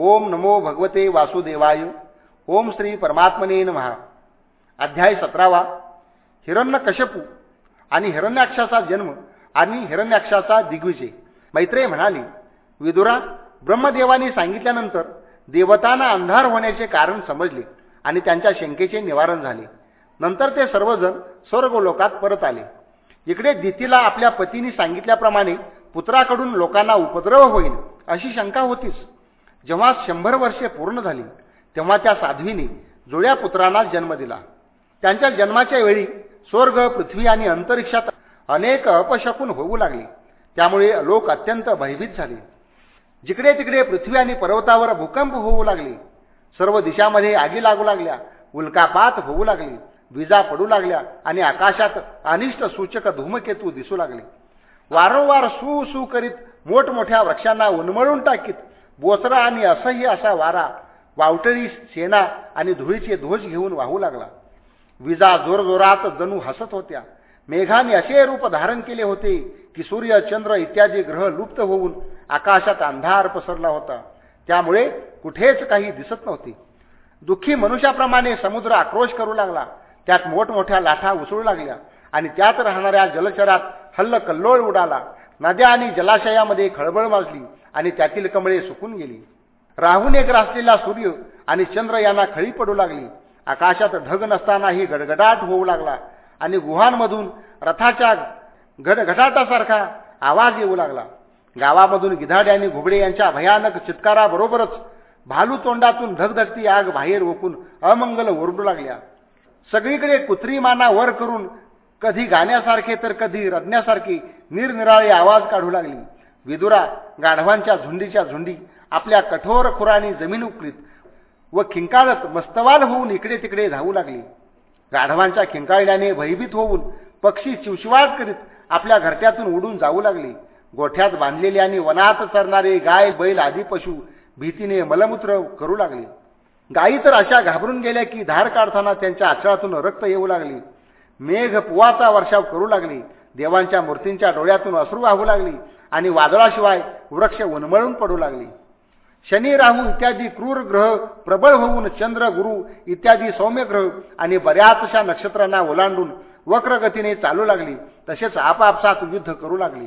ओम नमो भगवते वासुदेवाय. ओम श्री परमात्मने महा अध्याय सतरावा. हिरण्यकशपू आणि हिरण्याक्षाचा जन्म आणि हिरण्याक्षाचा दिग्विजय. मैत्रेय म्हणाली विदुरा ब्रह्मदेवाने सांगितल्यानंतर देवतांना अंधार होण्याचे कारण समजले आणि त्यांच्या शंकेचे निवारण झाले. नंतर ते सर्वजण स्वर्ग लोकात परत आले. इकडे दितीला आपल्या पतीने सांगितल्याप्रमाणे पुत्राकडून लोकांना उपद्रव होईल अशी शंका होतीच. जेव्हा शंभर वर्षे पूर्ण झाली तेव्हा त्या साध्वीने जुळ्या पुत्रांना जन्म दिला. त्यांच्या जन्माच्या वेळी स्वर्ग पृथ्वी आणि अंतरिक्षात अनेक अपशकून होऊ लागले. त्यामुळे लोक अत्यंत भयभीत झाले. जिकडे तिकडे पृथ्वी आणि पर्वतावर भूकंप होऊ लागले सर्व दिशामध्ये आगी लागू लागल्या उल्कापात होऊ लागली विजा पडू लागल्या आणि आकाशात अनिष्ट सूचक धूमकेतू दिसू लागले. वारंवार सू सू करीत मोठमोठ्या वृक्षांना उन्मळून टाकीत बोचरा आणि असह्य असा वारा वावटरी सेना आणि धुळीचे ध्वज घेऊन वाहू लागला. विजा जोरजोरात जणू हसत होत्या. मेघाने असे रूप धारण केले होते की सूर्य चंद्र इत्यादी ग्रह लुप्त होऊन आकाशात अंधार पसरला होता. त्यामुळे कुठेच काही दिसत नव्हते. दुःखी मनुष्याप्रमाणे समुद्र आक्रोश करू लागला. त्यात मोठमोठ्या लाठा उसळू लागल्या आणि त्यात राहणाऱ्या जलचरात हल्ल कल्लोळ उडाला. नद्या आणि जलाशयामध्ये खळबळ माजली आणि त्यातील कमळे सुकून गेली. राहून एक रासलेला सूर्य आणि चंद्र यांना खळी पडू लागली. आकाशात ढग नसतानाही गडगडाट होऊ लागला आणि गुहांमधून रथाच्या गडगडाटासारखा आवाज येऊ लागला. गावामधून गिधाडे आणि घुबडे यांच्या भयानक चित्काराबरोबरच भालू तोंडातून धगधगती आग बाहेर ओकून अमंगल ओरडू लागल्या. सगळीकडे कुत्री माना वर करून कधी गाण्यासारखे तर कधी रडण्यासारखे निरनिराळे आवाज काढू लागली. विदुरा गाढवांच्या झुंडीच्या झुंडी आपल्या कठोर खुरांनी जमीन उकलीत व खिंकाळत मस्तवाल होऊन इकडे तिकडे धावू लागली. गाढवांच्या खिंकाळण्याने भयभीत होऊन पक्षी चिवचिवाट करीत आपल्या घरट्यातून उडून जाऊ लागले. गोठ्यात बांधलेले आणि वनात चरणारे गाय बैल आदी पशु भीतीने मलमूत्र करू लागले. गायी तर अशा घाबरून गेल्या की धार काढताना त्यांच्या आचळातून रक्त येऊ लागले. मेघ पुवाचा वर्षाव करू लागले. देवांच्या मूर्तींच्या डोळ्यातून अश्रू वाहू लागली आणि वादळाशिवाय वृक्ष उन्मळून पडू लागले. शनी राहू इत्यादी क्रूर ग्रह प्रबळ होऊन चंद्र गुरु इत्यादी सौम्य ग्रह आणि बऱ्याचशा नक्षत्रांना ओलांडून वक्रगतीने चालू लागली. तसेच आपापसात युद्ध करू लागली.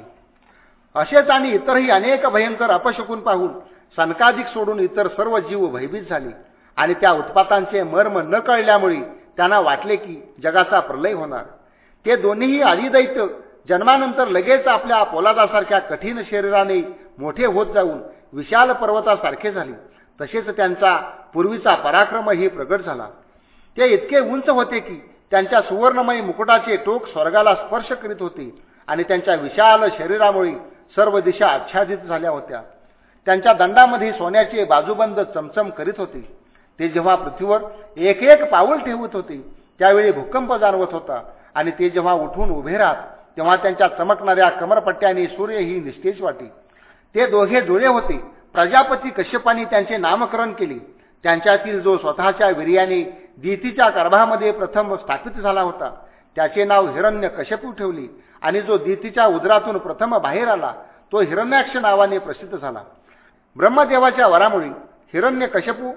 असेच आणि इतरही अनेक भयंकर अपशकून पाहून सनकाधिक सोडून इतर सर्व जीव भयभीत झाले. आणि त्या उत्पातांचे मर्म न कळल्यामुळे त्यांना वाटले की जगाचा प्रलय होणार. ते दोन्हीही आदिदैत्य. जन्मानंतर लगेच आपल्या पोलादासारख्या कठीण शरीराने मोठे होत जाऊन विशाल पर्वतासारखे झाले. तसेच त्यांचा पूर्वीचा पराक्रमही प्रगट झाला. ते इतके उंच होते की त्यांच्या सुवर्णमयी मुकुटाचे टोक स्वर्गाला स्पर्श करीत होते आणि त्यांच्या विशाल शरीरामुळे सर्व दिशा आच्छादित झाल्या होत्या. त्यांच्या दंडामध्ये सोन्याचे बाजूबंद चमचम करीत होते. ते जेव्हा पृथ्वीवर एक एक पाऊल ठेवत होते त्यावेळी भूकंप जाणवत होता. आणि ते जेव्हा उठून उभे राहत तेव्हा त्यांच्या चमकणाऱ्या कमरपट्ट्याने सूर्य ही निष्ठेच वाटे. ते दोघे जुळे होते. प्रजापती कश्यपानी त्यांचे नामकरण केले. त्यांच्यातील जो स्वतःच्या वीर्याने दीतीच्या गर्भामध्ये प्रथम स्थापित झाला होता त्याचे नाव हिरण्य कश्यपू ठेवले. आणि जो दीतीच्या उदरातून प्रथम बाहेर आला तो हिरण्याक्ष नावाने प्रसिद्ध झाला. ब्रह्मदेवाच्या वरामुळे हिरण्य कश्यपू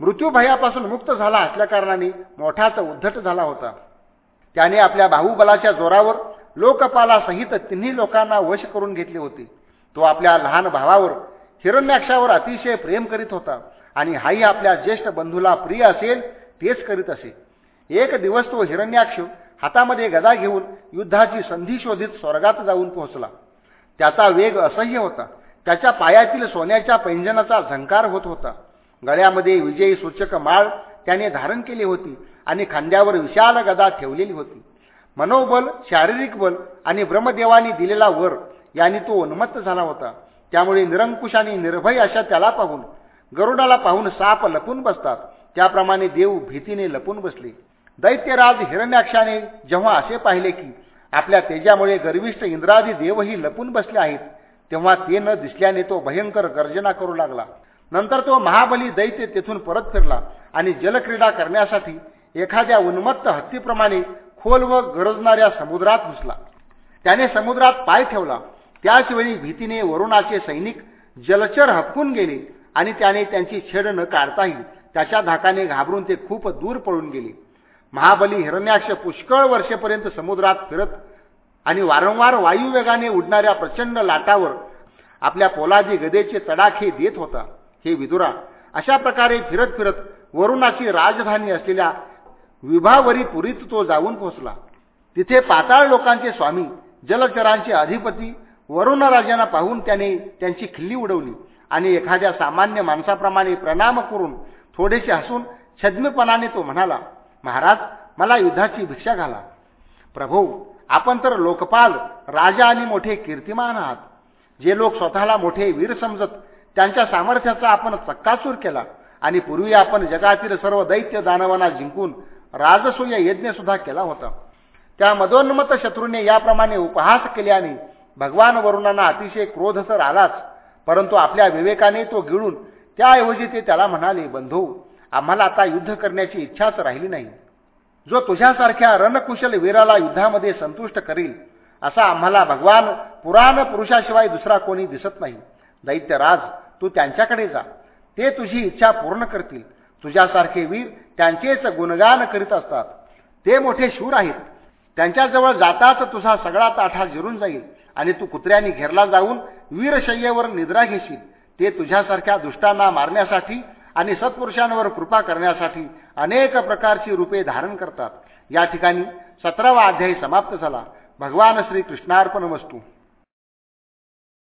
मृत्यूभयापासून मुक्त झाला असल्याकारणाने मोठाच उद्धट झाला होता. त्याने आपल्या बाहुबलाच्या जोरावर लोकपालासहित तिन्ही लोकांना वश करून घेतले होते. तो आपल्या लहान भावावर हिरण्याक्षावर अतिशय प्रेम करीत होता आणि हाही आपल्या ज्येष्ठ बंधूला प्रिय असेल तेच करीत असे. एक दिवस तो हिरण्याक्ष हातामध्ये गदा घेऊन युद्धाची संधी शोधित स्वर्गात जाऊन पोहोचला. त्याचा वेग असह्य होता. त्याच्या पायातील सोन्याच्या पैंजनाचा झंकार होत होता. गळ्यामध्ये विजयी सूचक माळ त्याने धारण केली होती आणि खांद्यावर विशाल गदा ठेवलेली होती. मनोबल शारीरिक बल आणि ब्रह्मदेवानी दिलेला वर यांनी तो उन्मत्त झाला होता. त्यामुळे निरंकुश आणि निर्भय अशा त्याला पाहून गरुडाला पाहून साप लपून बसतात. त्याप्रमाणे देव भीतीने लपून बसले. दैत्यराज हिरण्याक्षाने जेव्हा असे पाहिले की आपल्या तेजामुळे गर्विष्ठ इंद्रादी देवही लपून बसले आहेत तेव्हा ते न दिसल्याने तो भयंकर गर्जना करू लागला. नंतर तो महाबली दैत्य तेथून परत फिरला आणि जलक्रीडा करण्यासाठी एखाद्या उन्मत्त हत्तीप्रमाणे खोल व गरजणाऱ्या समुद्रात घुसला. त्याने समुद्रात पाय ठेवला. त्याच वेळी भीतीने वरुणाचे सैनिक जलचर हपकून गेले आणि त्याने त्यांची छेड न काढताही त्याच्या धाकाने घाबरून ते खूप दूर पळून गेले. महाबली हिरण्याक्ष पुष्कळ वर्षेपर्यंत समुद्रात फिरत आणि वारंवार वायुवेगाने उडणाऱ्या प्रचंड लाटावर आपल्या पोलादी गदेचे तडाखे देत होता. हे विदुरा अशा प्रकारे फिरत फिरत वरुणाची राजधानी असलेल्या विभावरीपुरीत तो जाऊन पोहोचला. तिथे पाताळ लोकांचे स्वामी जलचरांचे अधिपती वरुण राजांना पाहून त्याने त्यांची खिल्ली उडवली आणि एखाद्या सामान्य माणसाप्रमाणे प्रणाम करून थोडेसे हसून छद्मपणाने तो म्हणाला महाराज मला युद्धाची भिक्षा घाला. प्रभू आपण तर लोकपाल राजा आणि मोठे कीर्तिमान आहात. जे लोक स्वतःला मोठे वीर समजत त्यांच्या सामर्थ्याचा आपण चक्काचूर केला. आणि पूर्वी आपण जगातील सर्व दैत्य दानवांना जिंकून राजसूय यज्ञसुद्धा केला होता. त्या मदोन्मत शत्रूने याप्रमाणे उपहास केल्याने भगवान वरुणांना अतिशय क्रोध तर आलाच. परंतु आपल्या विवेकाने तो गिळून त्याऐवजी ते त्याला म्हणाले बंधू आम्हाला आता युद्ध करण्याची इच्छाच राहिली नाही. जो तुझ्यासारख्या रणकुशल वीराला युद्धामध्ये संतुष्ट करील असा आम्हाला भगवान पुराण पुरुषाशिवाय दुसरा कोणी दिसत नाही. दैत्यराज तू त्यांच्याकडे जा. ते तुझी इच्छा पूर्ण करतील. तुझ्यासारखे वीर त्यांचेच गुणगान करीत असतात. ते मोठे शूर आहेत. त्यांच्याजवळ जाताच तुझा सगळा ताठा जिरून जाईल आणि तू कुत्र्यानी घेरला जाऊन वीरशय्येवर निद्रा घेशील. ते तुझ्यासारख्या दुष्टांना मारण्यासाठी आणि सत्पुरुषांवर कृपा करण्यासाठी अनेक प्रकारची रूपे धारण करतात. या ठिकाणी सतरावा अध्यायी समाप्त झाला. भगवान श्री कृष्णार्पण वस्तू